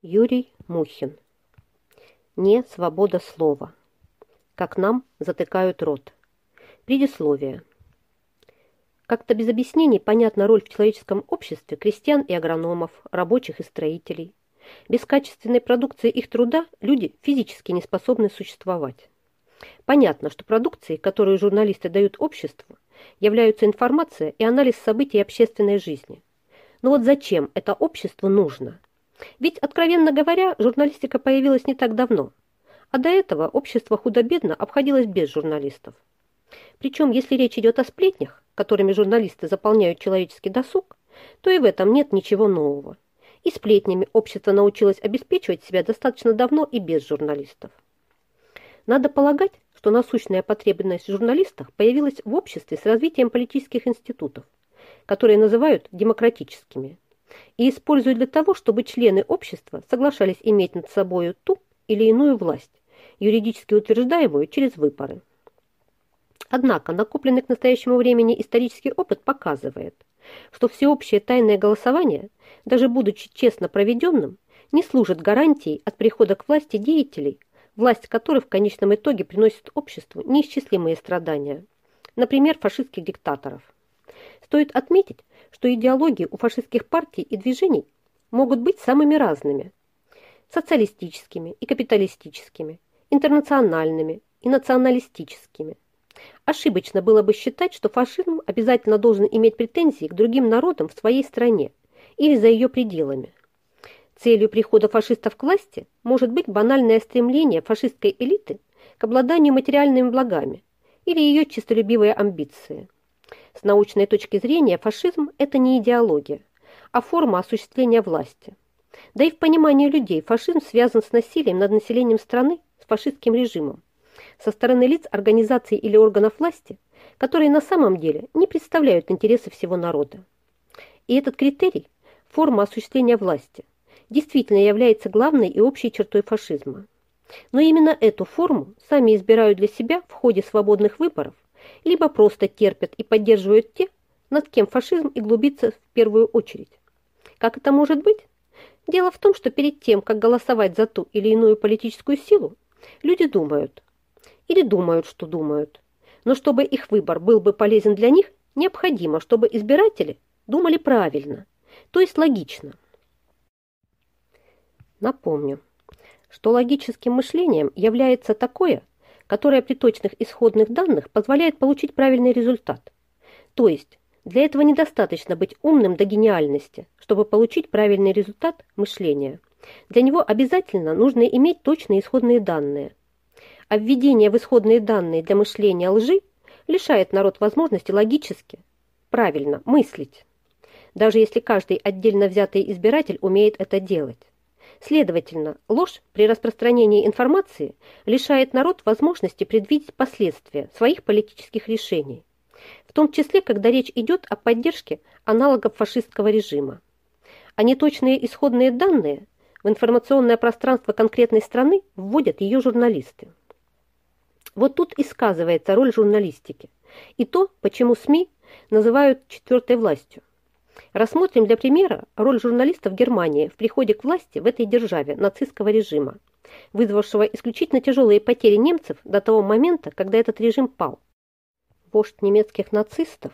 Юрий Мухин. Не свобода слова. Как нам затыкают рот. Предисловие. Как-то без объяснений понятна роль в человеческом обществе крестьян и агрономов, рабочих и строителей. Без качественной продукции их труда люди физически не способны существовать. Понятно, что продукцией, которую журналисты дают обществу, являются информация и анализ событий общественной жизни. Но вот зачем это обществу нужно – ведь, откровенно говоря, журналистика появилась не так давно, а до этого общество худо-бедно обходилось без журналистов. Причем, если речь идет о сплетнях, которыми журналисты заполняют человеческий досуг, то и в этом нет ничего нового. И сплетнями общество научилось обеспечивать себя достаточно давно и без журналистов. Надо полагать, что насущная потребность в журналистах появилась в обществе с развитием политических институтов, которые называют демократическими – и используют для того, чтобы члены общества соглашались иметь над собой ту или иную власть, юридически утверждаемую через выборы. Однако накопленный к настоящему времени исторический опыт показывает, что всеобщее тайное голосование, даже будучи честно проведенным, не служит гарантией от прихода к власти деятелей, власть которых в конечном итоге приносит обществу неисчислимые страдания, например, фашистских диктаторов. Стоит отметить, что идеологии у фашистских партий и движений могут быть самыми разными – социалистическими и капиталистическими, интернациональными и националистическими. Ошибочно было бы считать, что фашизм обязательно должен иметь претензии к другим народам в своей стране или за ее пределами. Целью прихода фашистов к власти может быть банальное стремление фашистской элиты к обладанию материальными благами или ее честолюбивые амбиции – с научной точки зрения фашизм – это не идеология, а форма осуществления власти. Да и в понимании людей фашизм связан с насилием над населением страны, с фашистским режимом, со стороны лиц, организаций или органов власти, которые на самом деле не представляют интересы всего народа. И этот критерий – форма осуществления власти – действительно является главной и общей чертой фашизма. Но именно эту форму сами избирают для себя в ходе свободных выборов либо просто терпят и поддерживают те, над кем фашизм и глубится в первую очередь. Как это может быть? Дело в том, что перед тем, как голосовать за ту или иную политическую силу, люди думают. Или думают, что думают. Но чтобы их выбор был бы полезен для них, необходимо, чтобы избиратели думали правильно, то есть логично. Напомню, что логическим мышлением является такое, которая при точных исходных данных позволяет получить правильный результат. То есть, для этого недостаточно быть умным до гениальности, чтобы получить правильный результат мышления. Для него обязательно нужно иметь точные исходные данные. А введение в исходные данные для мышления лжи лишает народ возможности логически, правильно мыслить, даже если каждый отдельно взятый избиратель умеет это делать. Следовательно, ложь при распространении информации лишает народ возможности предвидеть последствия своих политических решений, в том числе, когда речь идет о поддержке аналогов фашистского режима. А неточные исходные данные в информационное пространство конкретной страны вводят ее журналисты. Вот тут и сказывается роль журналистики и то, почему СМИ называют четвертой властью. Рассмотрим для примера роль журналистов Германии в приходе к власти в этой державе нацистского режима, вызвавшего исключительно тяжелые потери немцев до того момента, когда этот режим пал. Вождь немецких нацистов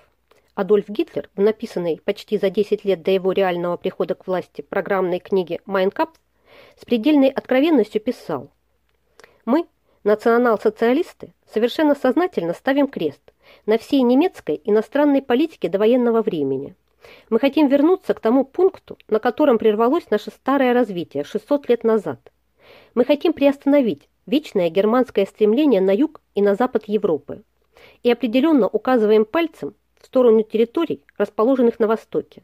Адольф Гитлер в написанной почти за 10 лет до его реального прихода к власти программной книге «Майн Капф» с предельной откровенностью писал «Мы, национал-социалисты, совершенно сознательно ставим крест на всей немецкой иностранной политике до военного времени» Мы хотим вернуться к тому пункту, на котором прервалось наше старое развитие 600 лет назад. Мы хотим приостановить вечное германское стремление на юг и на запад Европы и определенно указываем пальцем в сторону территорий, расположенных на востоке.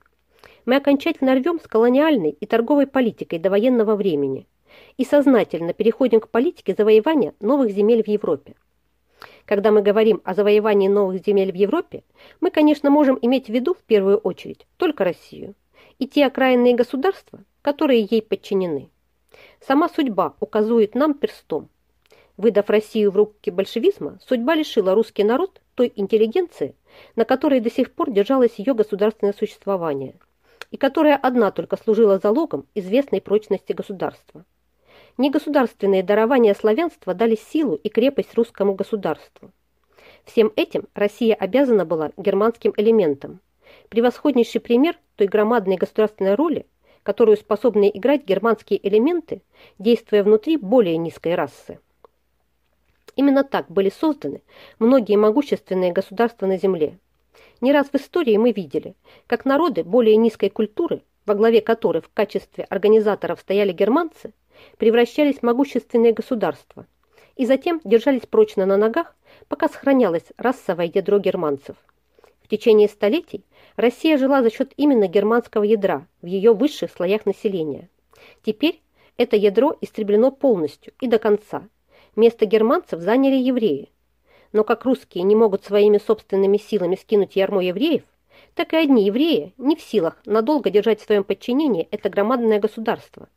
Мы окончательно рвем с колониальной и торговой политикой до военного времени и сознательно переходим к политике завоевания новых земель в Европе. Когда мы говорим о завоевании новых земель в Европе, мы, конечно, можем иметь в виду в первую очередь только Россию и те окраинные государства, которые ей подчинены. Сама судьба указывает нам перстом. Выдав Россию в руки большевизма, судьба лишила русский народ той интеллигенции, на которой до сих пор держалось ее государственное существование, и которая одна только служила залогом известной прочности государства. Негосударственные дарования славянства дали силу и крепость русскому государству. Всем этим Россия обязана была германским элементам. Превосходнейший пример той громадной государственной роли, которую способны играть германские элементы, действуя внутри более низкой расы. Именно так были созданы многие могущественные государства на Земле. Не раз в истории мы видели, как народы более низкой культуры, во главе которой в качестве организаторов стояли германцы, превращались в могущественные государства и затем держались прочно на ногах, пока сохранялось расовое ядро германцев. В течение столетий Россия жила за счет именно германского ядра в ее высших слоях населения. Теперь это ядро истреблено полностью и до конца. Место германцев заняли евреи. Но как русские не могут своими собственными силами скинуть ярмо евреев, так и одни евреи не в силах надолго держать в своем подчинении это громадное государство.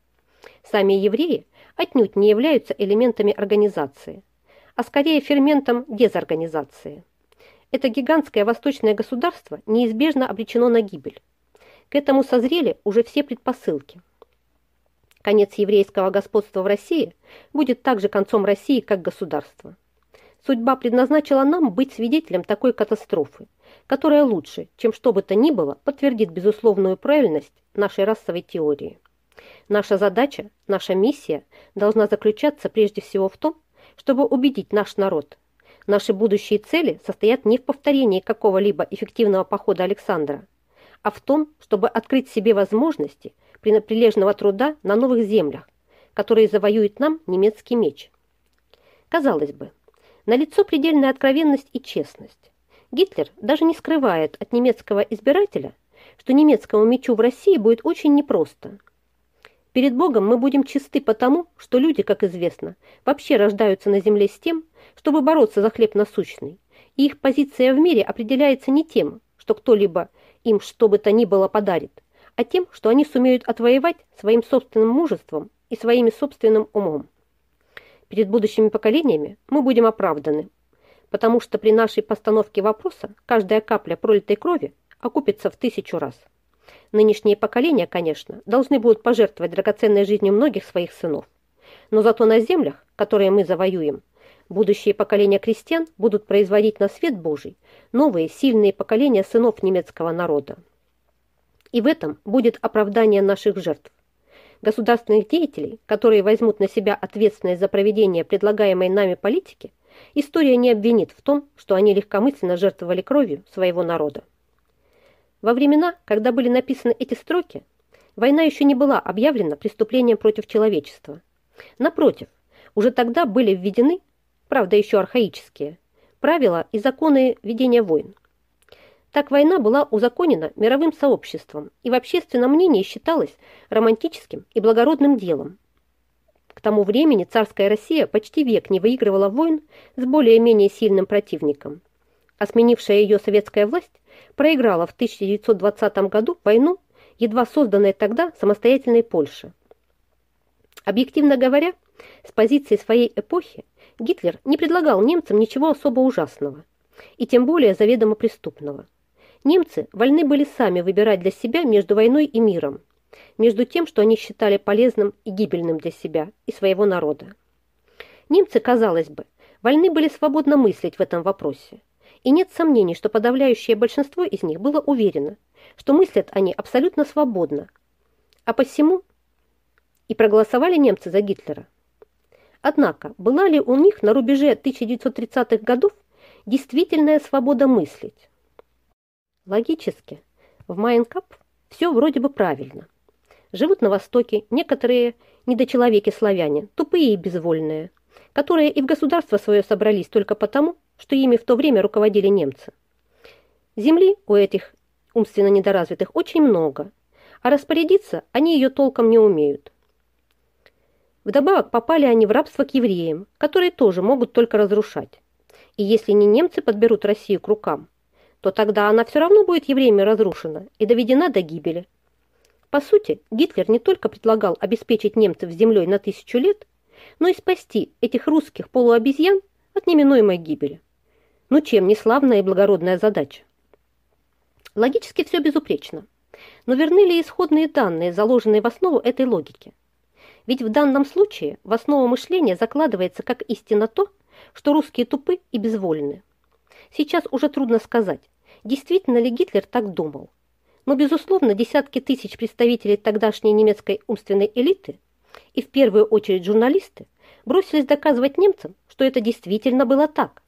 Сами евреи отнюдь не являются элементами организации, а скорее ферментом дезорганизации. Это гигантское восточное государство неизбежно обречено на гибель. К этому созрели уже все предпосылки. Конец еврейского господства в России будет также концом России как государства. Судьба предназначила нам быть свидетелем такой катастрофы, которая лучше, чем что бы то ни было, подтвердит безусловную правильность нашей расовой теории. Наша задача, наша миссия должна заключаться прежде всего в том, чтобы убедить наш народ. Наши будущие цели состоят не в повторении какого-либо эффективного похода Александра, а в том, чтобы открыть себе возможности прилежного труда на новых землях, которые завоюет нам немецкий меч. Казалось бы, налицо предельная откровенность и честность. Гитлер даже не скрывает от немецкого избирателя, что немецкому мечу в России будет очень непросто – Перед Богом мы будем чисты потому, что люди, как известно, вообще рождаются на земле с тем, чтобы бороться за хлеб насущный, и их позиция в мире определяется не тем, что кто-либо им что бы то ни было подарит, а тем, что они сумеют отвоевать своим собственным мужеством и своим собственным умом. Перед будущими поколениями мы будем оправданы, потому что при нашей постановке вопроса каждая капля пролитой крови окупится в тысячу раз. Нынешние поколения, конечно, должны будут пожертвовать драгоценной жизнью многих своих сынов. Но зато на землях, которые мы завоюем, будущие поколения крестьян будут производить на свет Божий новые сильные поколения сынов немецкого народа. И в этом будет оправдание наших жертв. Государственных деятелей, которые возьмут на себя ответственность за проведение предлагаемой нами политики, история не обвинит в том, что они легкомысленно жертвовали кровью своего народа. Во времена, когда были написаны эти строки, война еще не была объявлена преступлением против человечества. Напротив, уже тогда были введены, правда еще архаические, правила и законы ведения войн. Так война была узаконена мировым сообществом и в общественном мнении считалась романтическим и благородным делом. К тому времени царская Россия почти век не выигрывала войн с более-менее сильным противником, а сменившая ее советская власть проиграла в 1920 году войну, едва созданной тогда самостоятельной Польши. Объективно говоря, с позиции своей эпохи Гитлер не предлагал немцам ничего особо ужасного, и тем более заведомо преступного. Немцы вольны были сами выбирать для себя между войной и миром, между тем, что они считали полезным и гибельным для себя и своего народа. Немцы, казалось бы, вольны были свободно мыслить в этом вопросе, и нет сомнений, что подавляющее большинство из них было уверено, что мыслят они абсолютно свободно, а посему и проголосовали немцы за Гитлера. Однако, была ли у них на рубеже 1930-х годов действительная свобода мыслить? Логически, в Майнкап все вроде бы правильно. Живут на Востоке некоторые недочеловеки-славяне, тупые и безвольные, которые и в государство свое собрались только потому, что ими в то время руководили немцы. Земли у этих умственно недоразвитых очень много, а распорядиться они ее толком не умеют. Вдобавок попали они в рабство к евреям, которые тоже могут только разрушать. И если не немцы подберут Россию к рукам, то тогда она все равно будет евреями разрушена и доведена до гибели. По сути, Гитлер не только предлагал обеспечить немцев землей на тысячу лет, но и спасти этих русских полуобезьян от неминуемой гибели. Ну чем не славная и благородная задача? Логически все безупречно. Но верны ли исходные данные, заложенные в основу этой логики? Ведь в данном случае в основу мышления закладывается как истина то, что русские тупы и безвольны. Сейчас уже трудно сказать, действительно ли Гитлер так думал. Но, безусловно, десятки тысяч представителей тогдашней немецкой умственной элиты и в первую очередь журналисты бросились доказывать немцам, что это действительно было так.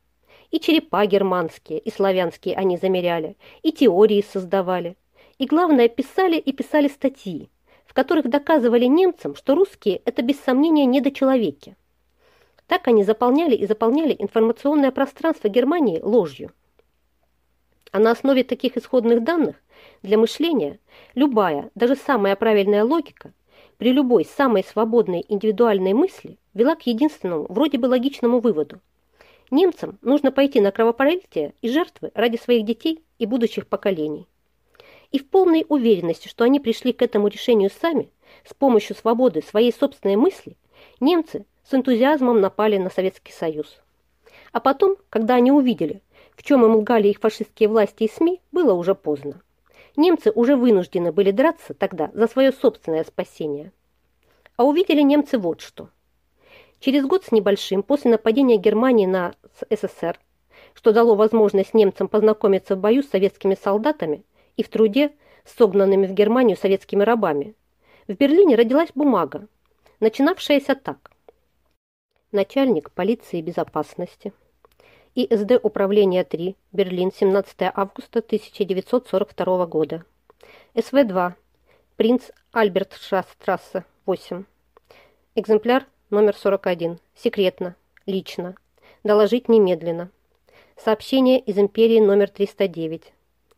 И черепа германские, и славянские они замеряли, и теории создавали. И главное, писали и писали статьи, в которых доказывали немцам, что русские – это без сомнения недочеловеки. Так они заполняли и заполняли информационное пространство Германии ложью. А на основе таких исходных данных для мышления любая, даже самая правильная логика при любой самой свободной индивидуальной мысли вела к единственному, вроде бы логичному выводу. Немцам нужно пойти на кровопролитие и жертвы ради своих детей и будущих поколений. И в полной уверенности, что они пришли к этому решению сами, с помощью свободы своей собственной мысли, немцы с энтузиазмом напали на Советский Союз. А потом, когда они увидели, в чем им лгали их фашистские власти и СМИ, было уже поздно. Немцы уже вынуждены были драться тогда за свое собственное спасение. А увидели немцы вот что. Через год с небольшим после нападения Германии на СССР, что дало возможность немцам познакомиться в бою с советскими солдатами и в труде с согнанными в Германию советскими рабами, в Берлине родилась бумага, начинавшаяся так. Начальник полиции безопасности, ИСД управления 3, Берлин, 17 августа 1942 года, СВ-2, принц Альберт Шастрассе, 8, экземпляр номер 41, секретно, лично, доложить немедленно, сообщение из империи номер 309,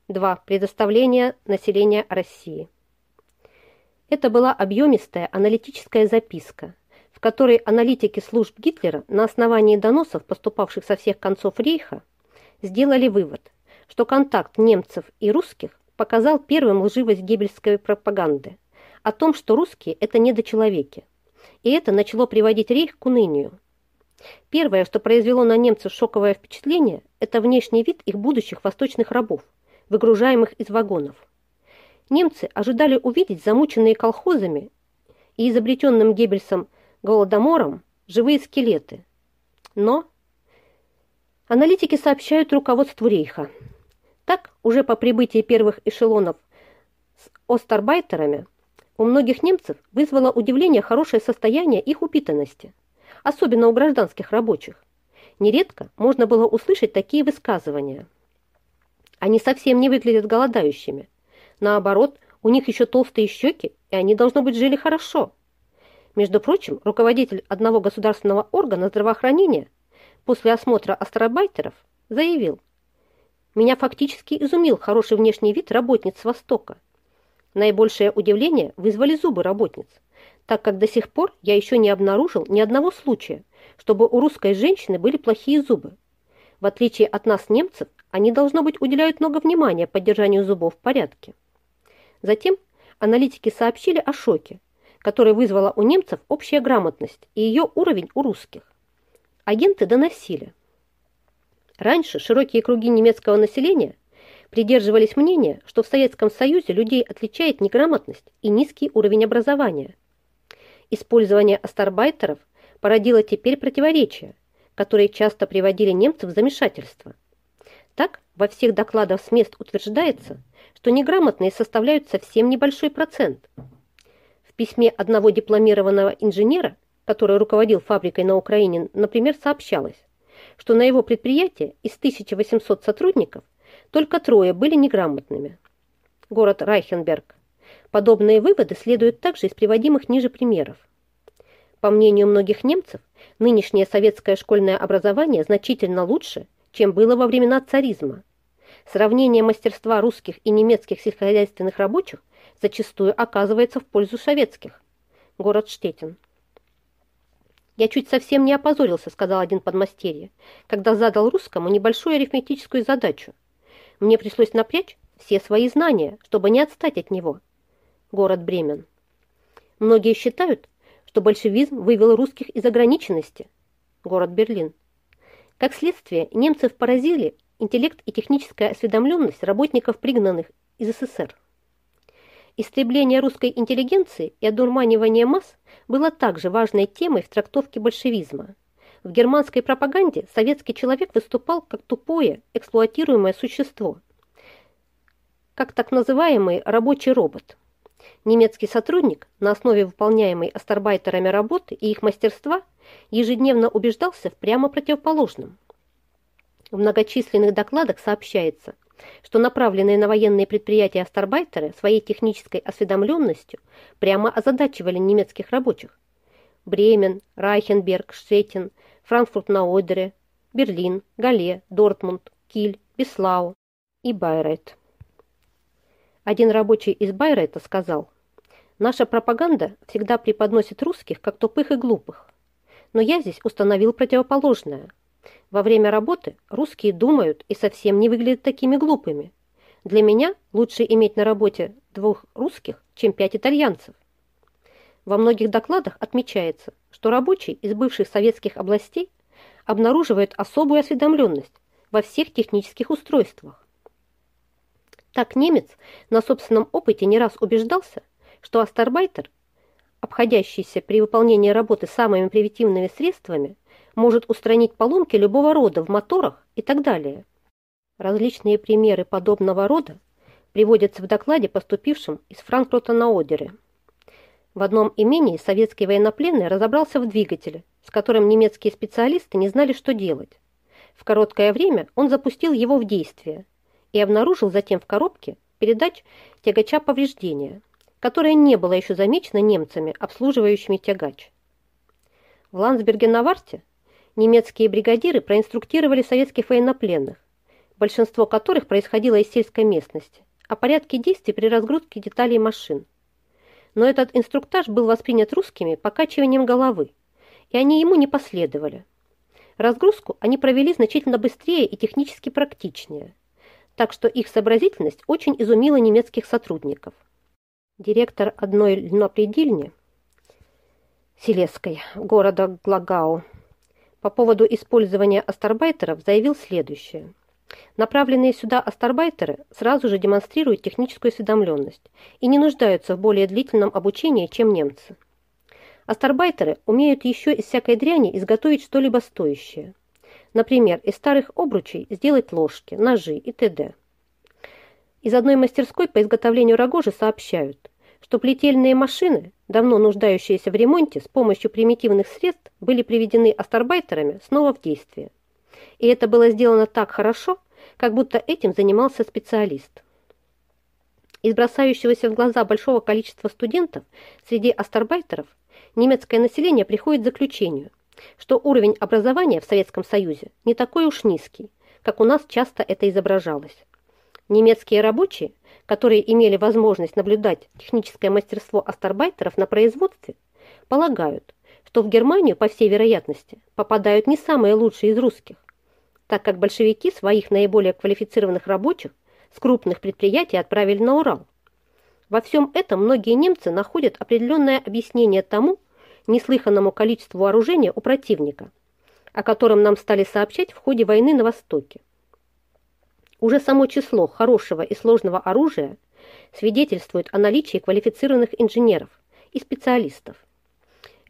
2. Предоставление населения России. Это была объемистая аналитическая записка – в которой аналитики служб Гитлера на основании доносов, поступавших со всех концов рейха, сделали вывод, что контакт немцев и русских показал первым лживость геббельской пропаганды о том, что русские – это недочеловеки. И это начало приводить рейх к унынию. Первое, что произвело на немцев шоковое впечатление, это внешний вид их будущих восточных рабов, выгружаемых из вагонов. Немцы ожидали увидеть замученные колхозами и изобретенным Геббельсом голодомором живые скелеты. Но аналитики сообщают руководству Рейха. Так, уже по прибытии первых эшелонов с остарбайтерами, у многих немцев вызвало удивление хорошее состояние их упитанности, особенно у гражданских рабочих. Нередко можно было услышать такие высказывания. Они совсем не выглядят голодающими. Наоборот, у них еще толстые щеки, и они, должно быть, жили хорошо. Между прочим, руководитель одного государственного органа здравоохранения после осмотра астробайтеров заявил, «Меня фактически изумил хороший внешний вид работниц Востока. Наибольшее удивление вызвали зубы работниц, так как до сих пор я еще не обнаружил ни одного случая, чтобы у русской женщины были плохие зубы. В отличие от нас, немцев, они, должно быть, уделяют много внимания поддержанию зубов в порядке. Затем аналитики сообщили о шоке, которая вызвала у немцев общая грамотность и ее уровень у русских. Агенты доносили. Раньше широкие круги немецкого населения придерживались мнения, что в Советском Союзе людей отличает неграмотность и низкий уровень образования. Использование астарбайтеров породило теперь противоречия, которые часто приводили немцев в замешательство. Так, во всех докладах с мест утверждается, что неграмотные составляют совсем небольшой процент – письме одного дипломированного инженера, который руководил фабрикой на Украине, например, сообщалось, что на его предприятии из 1800 сотрудников только трое были неграмотными. Город Райхенберг. Подобные выводы следуют также из приводимых ниже примеров. По мнению многих немцев, нынешнее советское школьное образование значительно лучше, чем было во времена царизма. Сравнение мастерства русских и немецких сельскохозяйственных рабочих зачастую оказывается в пользу советских. Город Штетин. «Я чуть совсем не опозорился», — сказал один подмастерье, когда задал русскому небольшую арифметическую задачу. Мне пришлось напрячь все свои знания, чтобы не отстать от него. Город Бремен. Многие считают, что большевизм вывел русских из ограниченности. Город Берлин. Как следствие, немцев поразили интеллект и техническая осведомленность работников, пригнанных из СССР. Истребление русской интеллигенции и одурманивание масс было также важной темой в трактовке большевизма. В германской пропаганде советский человек выступал как тупое, эксплуатируемое существо, как так называемый рабочий робот. Немецкий сотрудник на основе выполняемой астарбайтерами работы и их мастерства ежедневно убеждался в прямо противоположном. В многочисленных докладах сообщается, что направленные на военные предприятия астарбайтеры своей технической осведомленностью прямо озадачивали немецких рабочих. Бремен, Райхенберг, Штеттин, Франкфурт на Одере, Берлин, Гале, Дортмунд, Киль, Беслау и Байрейт. Один рабочий из Байрейта сказал, «Наша пропаганда всегда преподносит русских как тупых и глупых. Но я здесь установил противоположное. Во время работы русские думают и совсем не выглядят такими глупыми. Для меня лучше иметь на работе двух русских, чем пять итальянцев. Во многих докладах отмечается, что рабочий из бывших советских областей обнаруживает особую осведомленность во всех технических устройствах. Так немец на собственном опыте не раз убеждался, что астарбайтер, обходящийся при выполнении работы самыми примитивными средствами, может устранить поломки любого рода в моторах и так далее. Различные примеры подобного рода приводятся в докладе, поступившем из Франкфурта на Одере. В одном имении советский военнопленный разобрался в двигателе, с которым немецкие специалисты не знали, что делать. В короткое время он запустил его в действие и обнаружил затем в коробке передач тягача повреждения, которое не было еще замечено немцами, обслуживающими тягач. В Ландсберге-на-Варте немецкие бригадиры проинструктировали советских военнопленных, большинство которых происходило из сельской местности, о порядке действий при разгрузке деталей машин но этот инструктаж был воспринят русскими покачиванием головы, и они ему не последовали. Разгрузку они провели значительно быстрее и технически практичнее, так что их сообразительность очень изумила немецких сотрудников. Директор одной льнопредельни Селесской города Глагау по поводу использования астарбайтеров заявил следующее – Направленные сюда астарбайтеры сразу же демонстрируют техническую осведомленность и не нуждаются в более длительном обучении, чем немцы. Астарбайтеры умеют еще из всякой дряни изготовить что-либо стоящее. Например, из старых обручей сделать ложки, ножи и т.д. Из одной мастерской по изготовлению рогожи сообщают, что плетельные машины, давно нуждающиеся в ремонте, с помощью примитивных средств были приведены астарбайтерами снова в действие и это было сделано так хорошо, как будто этим занимался специалист. Из бросающегося в глаза большого количества студентов среди астарбайтеров немецкое население приходит к заключению, что уровень образования в Советском Союзе не такой уж низкий, как у нас часто это изображалось. Немецкие рабочие, которые имели возможность наблюдать техническое мастерство астарбайтеров на производстве, полагают, что в Германию, по всей вероятности, попадают не самые лучшие из русских, так как большевики своих наиболее квалифицированных рабочих с крупных предприятий отправили на Урал. Во всем этом многие немцы находят определенное объяснение тому неслыханному количеству вооружения у противника, о котором нам стали сообщать в ходе войны на Востоке. Уже само число хорошего и сложного оружия свидетельствует о наличии квалифицированных инженеров и специалистов.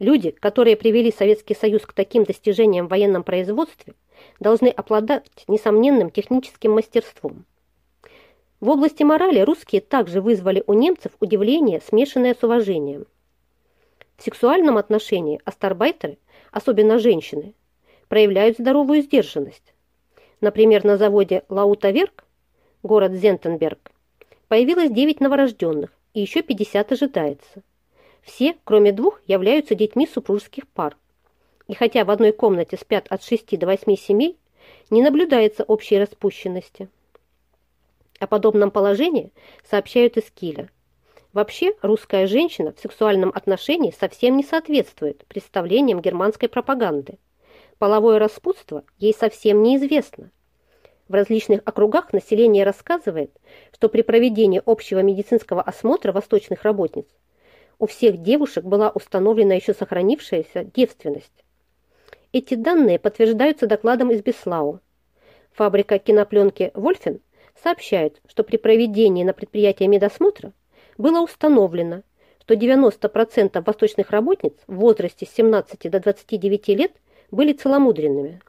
Люди, которые привели Советский Союз к таким достижениям в военном производстве – должны обладать несомненным техническим мастерством. В области морали русские также вызвали у немцев удивление, смешанное с уважением. В сексуальном отношении астарбайтеры, особенно женщины, проявляют здоровую сдержанность. Например, на заводе Лаутаверк, город Зентенберг, появилось 9 новорожденных и еще 50 ожидается. Все, кроме двух, являются детьми супружеских пар и хотя в одной комнате спят от 6 до 8 семей, не наблюдается общей распущенности. О подобном положении сообщают из Киля. Вообще, русская женщина в сексуальном отношении совсем не соответствует представлениям германской пропаганды. Половое распутство ей совсем неизвестно. В различных округах население рассказывает, что при проведении общего медицинского осмотра восточных работниц у всех девушек была установлена еще сохранившаяся девственность. Эти данные подтверждаются докладом из Беслау. Фабрика кинопленки «Вольфен» сообщает, что при проведении на предприятии медосмотра было установлено, что 90% восточных работниц в возрасте с 17 до 29 лет были целомудренными.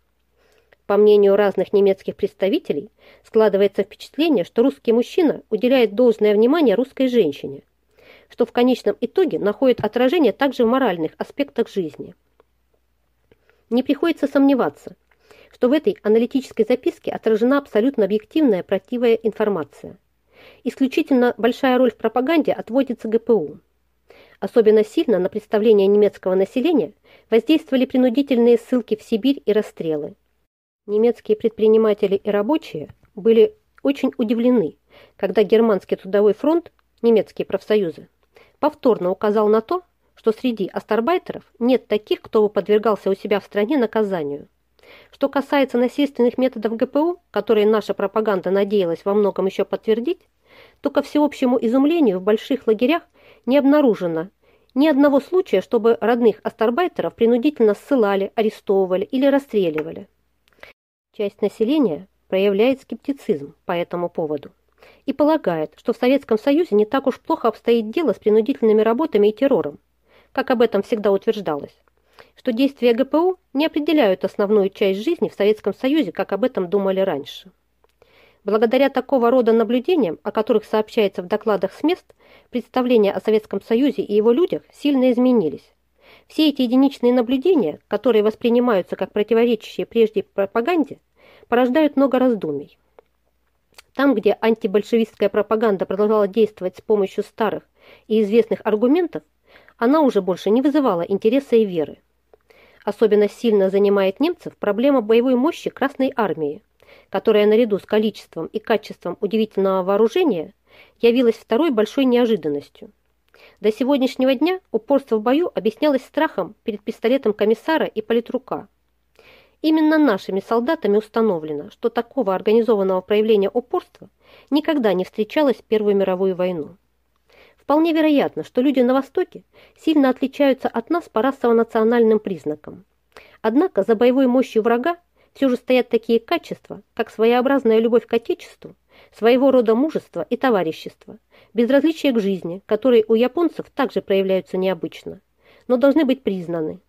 По мнению разных немецких представителей, складывается впечатление, что русский мужчина уделяет должное внимание русской женщине, что в конечном итоге находит отражение также в моральных аспектах жизни. Не приходится сомневаться, что в этой аналитической записке отражена абсолютно объективная правдивая информация. Исключительно большая роль в пропаганде отводится ГПУ. Особенно сильно на представление немецкого населения воздействовали принудительные ссылки в Сибирь и расстрелы. Немецкие предприниматели и рабочие были очень удивлены, когда Германский трудовой фронт, немецкие профсоюзы, повторно указал на то, что среди астарбайтеров нет таких, кто бы подвергался у себя в стране наказанию. Что касается насильственных методов ГПУ, которые наша пропаганда надеялась во многом еще подтвердить, то ко всеобщему изумлению в больших лагерях не обнаружено ни одного случая, чтобы родных астарбайтеров принудительно ссылали, арестовывали или расстреливали. Часть населения проявляет скептицизм по этому поводу и полагает, что в Советском Союзе не так уж плохо обстоит дело с принудительными работами и террором, как об этом всегда утверждалось, что действия ГПУ не определяют основную часть жизни в Советском Союзе, как об этом думали раньше. Благодаря такого рода наблюдениям, о которых сообщается в докладах с мест, представления о Советском Союзе и его людях сильно изменились. Все эти единичные наблюдения, которые воспринимаются как противоречащие прежде пропаганде, порождают много раздумий. Там, где антибольшевистская пропаганда продолжала действовать с помощью старых и известных аргументов, она уже больше не вызывала интереса и веры. Особенно сильно занимает немцев проблема боевой мощи Красной Армии, которая наряду с количеством и качеством удивительного вооружения явилась второй большой неожиданностью. До сегодняшнего дня упорство в бою объяснялось страхом перед пистолетом комиссара и политрука – Именно нашими солдатами установлено, что такого организованного проявления упорства никогда не встречалось в Первую мировую войну. Вполне вероятно, что люди на Востоке сильно отличаются от нас по расово-национальным признакам. Однако за боевой мощью врага все же стоят такие качества, как своеобразная любовь к Отечеству, своего рода мужество и товарищество, безразличие к жизни, которые у японцев также проявляются необычно, но должны быть признаны.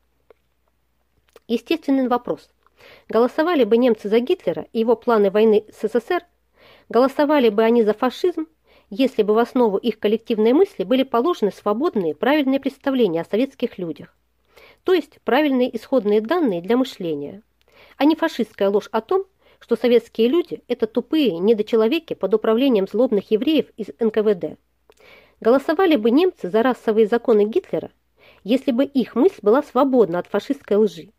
Естественный вопрос – Голосовали бы немцы за Гитлера и его планы войны с СССР, голосовали бы они за фашизм, если бы в основу их коллективной мысли были положены свободные, правильные представления о советских людях, то есть правильные исходные данные для мышления, а не фашистская ложь о том, что советские люди – это тупые недочеловеки под управлением злобных евреев из НКВД. Голосовали бы немцы за расовые законы Гитлера, если бы их мысль была свободна от фашистской лжи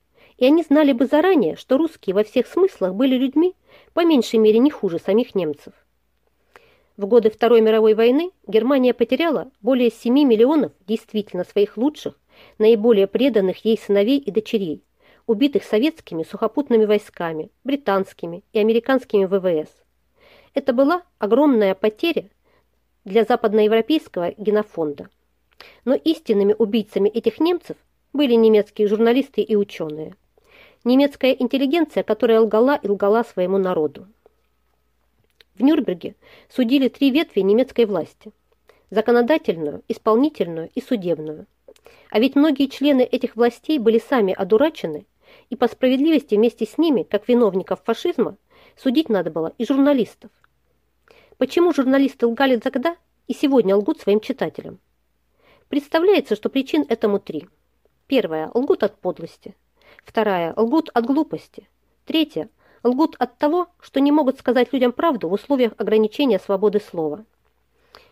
и они знали бы заранее, что русские во всех смыслах были людьми, по меньшей мере не хуже самих немцев. В годы Второй мировой войны Германия потеряла более 7 миллионов действительно своих лучших, наиболее преданных ей сыновей и дочерей, убитых советскими сухопутными войсками, британскими и американскими ВВС. Это была огромная потеря для западноевропейского генофонда. Но истинными убийцами этих немцев были немецкие журналисты и ученые немецкая интеллигенция, которая лгала и лгала своему народу. В Нюрнберге судили три ветви немецкой власти – законодательную, исполнительную и судебную. А ведь многие члены этих властей были сами одурачены, и по справедливости вместе с ними, как виновников фашизма, судить надо было и журналистов. Почему журналисты лгали тогда и сегодня лгут своим читателям? Представляется, что причин этому три. Первая – лгут от подлости. Вторая – лгут от глупости. Третья – лгут от того, что не могут сказать людям правду в условиях ограничения свободы слова.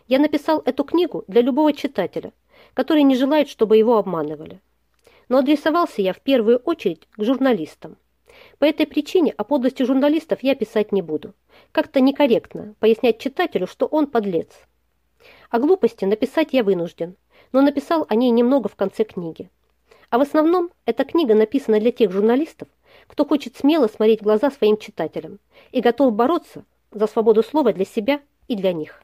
Я написал эту книгу для любого читателя, который не желает, чтобы его обманывали. Но адресовался я в первую очередь к журналистам. По этой причине о подлости журналистов я писать не буду. Как-то некорректно пояснять читателю, что он подлец. О глупости написать я вынужден, но написал о ней немного в конце книги. А в основном эта книга написана для тех журналистов, кто хочет смело смотреть глаза своим читателям и готов бороться за свободу слова для себя и для них.